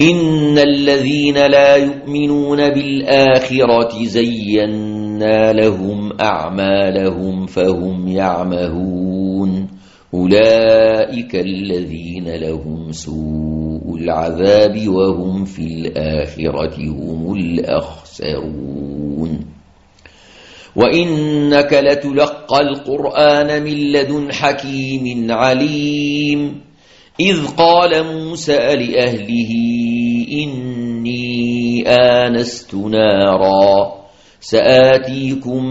إن الذين لا يؤمنون بالآخرة زينا لهم أعمالهم فهم يعمهون أولئك الذين لهم سوء العذاب وهم في الآخرة هم الأخسرون وإنك لتلقى القرآن من لدن حكيم عليم إذ قال موسى لأهله إني آنست نارا سآتيكم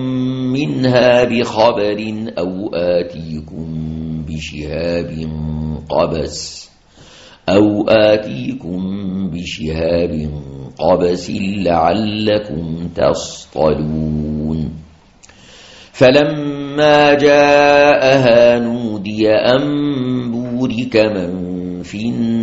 منها بخبر أو آتيكم بشهاب قبس أو آتيكم بشهاب قبس لعلكم تصطلون. فلما جاءها نودي أن بورك من في النار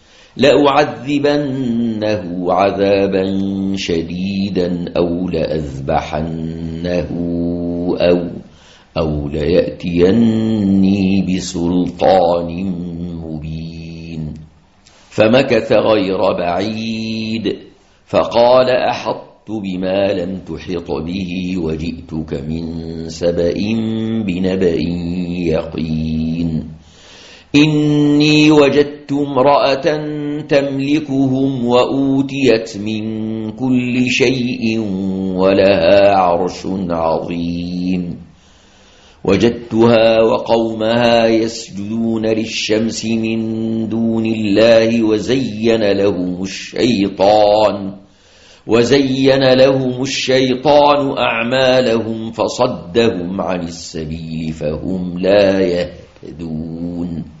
لأعذبنه عذابا شديدا أو لأذبحنه أو, أو ليأتيني بسلطان مبين. فمكث غير بعيد فقال أحط بما لم تحط به وجئتك من سبأ بنبأ يقين. إني وجدت امرأة تملكهم وأوتيت من كل شيء ولها عرش عظيم. وجدتها وقومها يسجدون للشمس من دون الله وزين لهم الشيطان وزين لهم الشيطان أعمالهم فصدهم عن السبيل فهم لا يهتدون.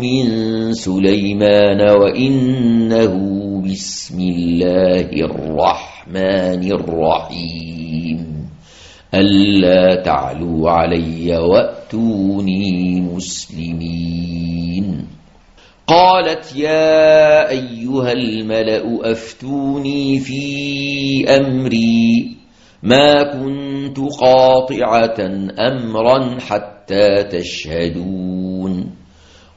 من سليمان وإنه بسم الله الرحمن الرحيم. ألا تعلوا علي وأتوني مسلمين. قالت يا أيها الملأ أفتوني في أمري. ما كنت قاطعة أمرا حتى تشهدون.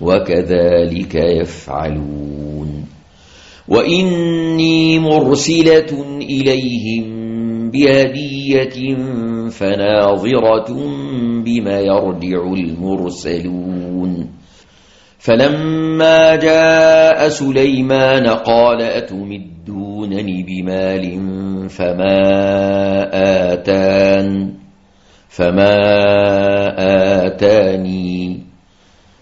وكذلك يفعلون. وإني مرسلة إليهم بهدية فناظرة بما يرجع المرسلون. فلما جاء سليمان قال أتمدونني بمال فما آتان فما آتاني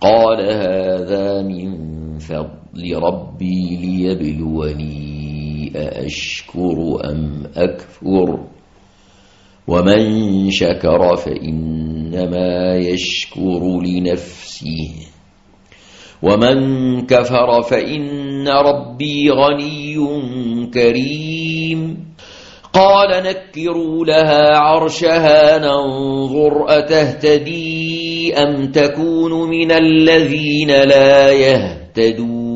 قال هذا من فضل ربي ليبلوني أأشكر أم أكفر ومن شكر فإنما يشكر لنفسه ومن كفر فإن ربي غني كريم قال نكروا لها عرشها ننظر أتهتدي أم تكون من الذين لا يهتدون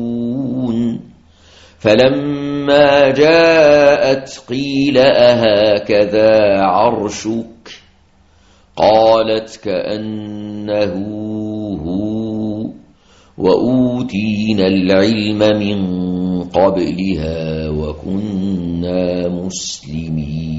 فلما جاءت قيل أهكذا عرشك قالت كأنه هو وأوتينا العلم من قبلها وكنا مسلمين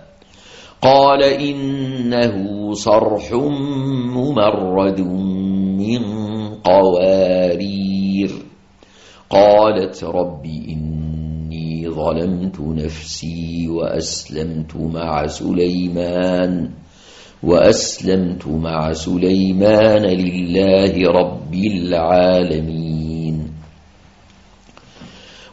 قال إنه صرح ممرد من قوارير. قالت رب إني ظلمت نفسي وأسلمت مع سليمان وأسلمت مع سليمان لله رب العالمين.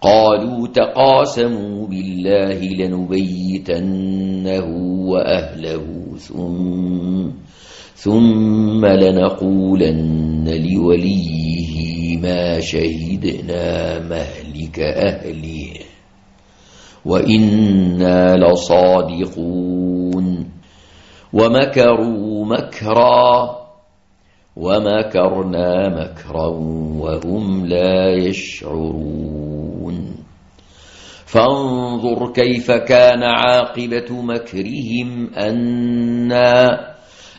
قالوا تقاسموا بالله لنبيتنه وأهله ثم ثم لنقولن لوليه ما شهدنا مهلك أهله. وإنا لصادقون. ومكروا مكرا. ومكرنا مكرا وهم لا يشعرون. فانظر كيف كان عاقبة مكرهم أنا,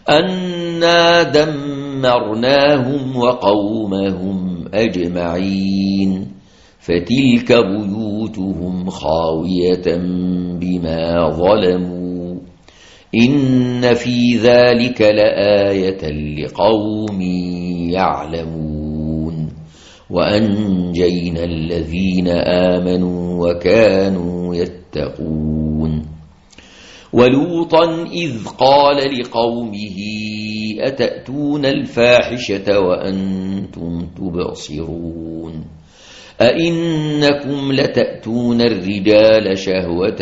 أنا دمرناهم وقومهم أجمعين. فتلك بيوتهم خاوية بما ظلموا. إن في ذلك لآية لقوم يعلمون وأنجينا الذين آمنوا وكانوا يتقون ولوطا إذ قال لقومه أتأتون الفاحشة وأنتم تبصرون أئنكم لتأتون الرجال شهوة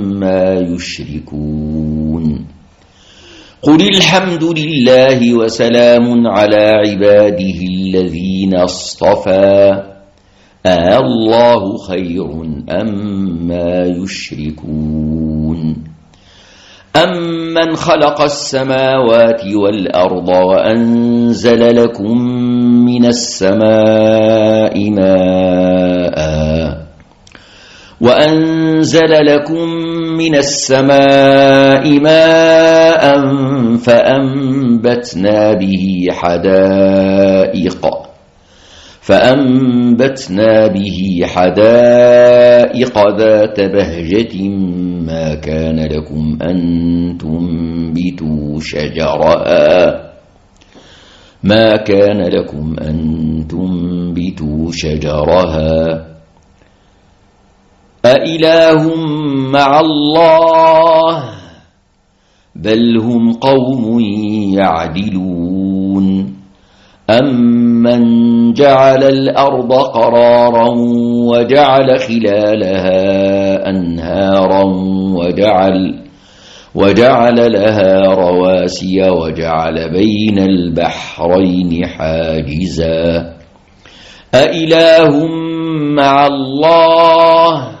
أما يشركون. قل الحمد لله وسلام على عباده الذين اصطفى. آه الله خير أما يشركون. أمن خلق السماوات والأرض وأنزل لكم من السماء ماء. وأنزل لكم من السماء ماء فأنبتنا به حدائق فأنبتنا به حدائق ذات بهجة ما كان لكم أن تنبتوا شجرها. ما كان لكم أن تنبتوا شجرها. أإله مع الله بل هم قوم يعدلون أمن جعل الأرض قرارا وجعل خلالها أنهارا وجعل وجعل لها رواسي وجعل بين البحرين حاجزا أإله مع الله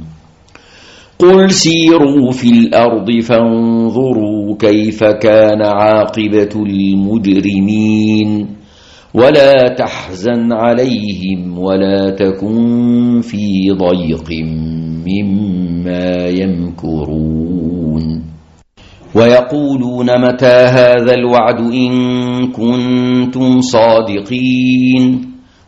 قل سيروا في الأرض فانظروا كيف كان عاقبة المجرمين. ولا تحزن عليهم ولا تكن في ضيق مما يمكرون. ويقولون متى هذا الوعد إن كنتم صادقين.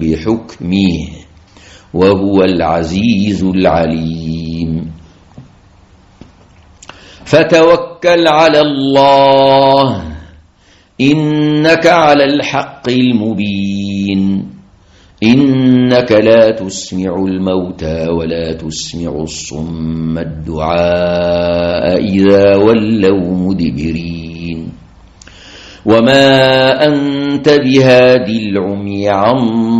بحكمه وهو العزيز العليم. فتوكل على الله إنك على الحق المبين. إنك لا تسمع الموتى ولا تسمع الصم الدعاء إذا ولوا مدبرين. وما أنت بهادي العمي عن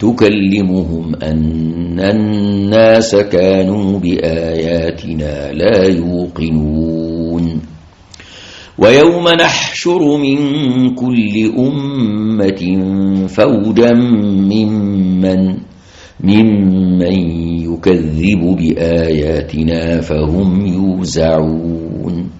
تكلمهم أن الناس كانوا بآياتنا لا يوقنون. ويوم نحشر من كل أمة فوجا ممن ممن يكذب بآياتنا فهم يوزعون.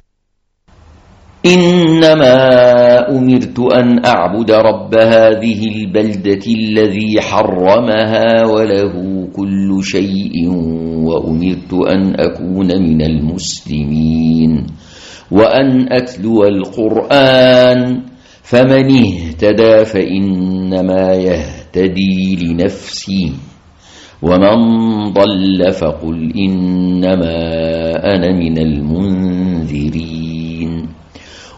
إنما أمرت أن أعبد رب هذه البلدة الذي حرمها وله كل شيء وأمرت أن أكون من المسلمين. وأن أتلو القرآن فمن اهتدى فإنما يهتدي لنفسي ومن ضل فقل إنما أنا من المنذرين.